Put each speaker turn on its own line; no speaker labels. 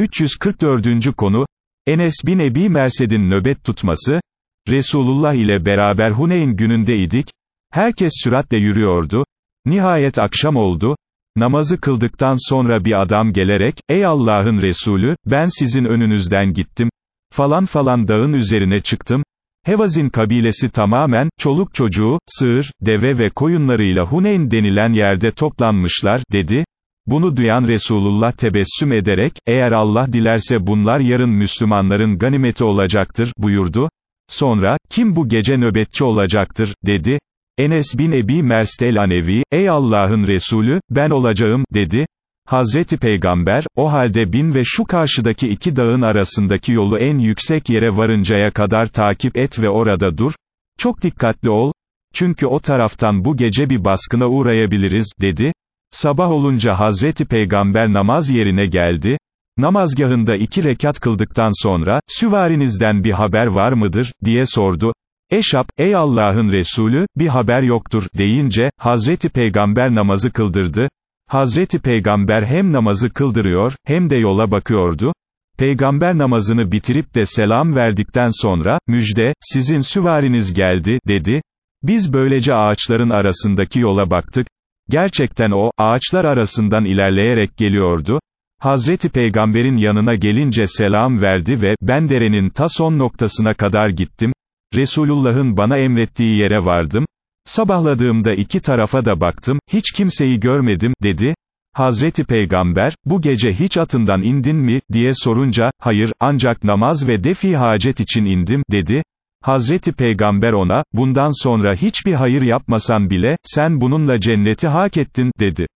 344. konu, Enes bin Ebi Mersed'in nöbet tutması, Resulullah ile beraber Huneyn günündeydik, herkes süratle yürüyordu, nihayet akşam oldu, namazı kıldıktan sonra bir adam gelerek, ey Allah'ın Resulü, ben sizin önünüzden gittim, falan falan dağın üzerine çıktım, Hevazin kabilesi tamamen, çoluk çocuğu, sığır, deve ve koyunlarıyla Huneyn denilen yerde toplanmışlar, dedi, bunu duyan Resulullah tebessüm ederek, eğer Allah dilerse bunlar yarın Müslümanların ganimeti olacaktır, buyurdu. Sonra, kim bu gece nöbetçi olacaktır, dedi. Enes bin Ebi Merstel Anevi, ey Allah'ın Resulü, ben olacağım, dedi. Hazreti Peygamber, o halde bin ve şu karşıdaki iki dağın arasındaki yolu en yüksek yere varıncaya kadar takip et ve orada dur. Çok dikkatli ol. Çünkü o taraftan bu gece bir baskına uğrayabiliriz, dedi. Sabah olunca Hazreti Peygamber namaz yerine geldi, namazgahında iki rekat kıldıktan sonra, süvarinizden bir haber var mıdır, diye sordu. Eşap, ey Allah'ın Resulü, bir haber yoktur, deyince, Hazreti Peygamber namazı kıldırdı. Hazreti Peygamber hem namazı kıldırıyor, hem de yola bakıyordu. Peygamber namazını bitirip de selam verdikten sonra, müjde, sizin süvariniz geldi, dedi. Biz böylece ağaçların arasındaki yola baktık, Gerçekten o, ağaçlar arasından ilerleyerek geliyordu. Hazreti Peygamber'in yanına gelince selam verdi ve, ben derenin ta son noktasına kadar gittim. Resulullah'ın bana emrettiği yere vardım. Sabahladığımda iki tarafa da baktım, hiç kimseyi görmedim, dedi. Hazreti Peygamber, bu gece hiç atından indin mi, diye sorunca, hayır, ancak namaz ve defi hacet için indim, dedi. Hazreti Peygamber ona, bundan sonra hiçbir hayır yapmasan bile, sen bununla cenneti hak ettin, dedi.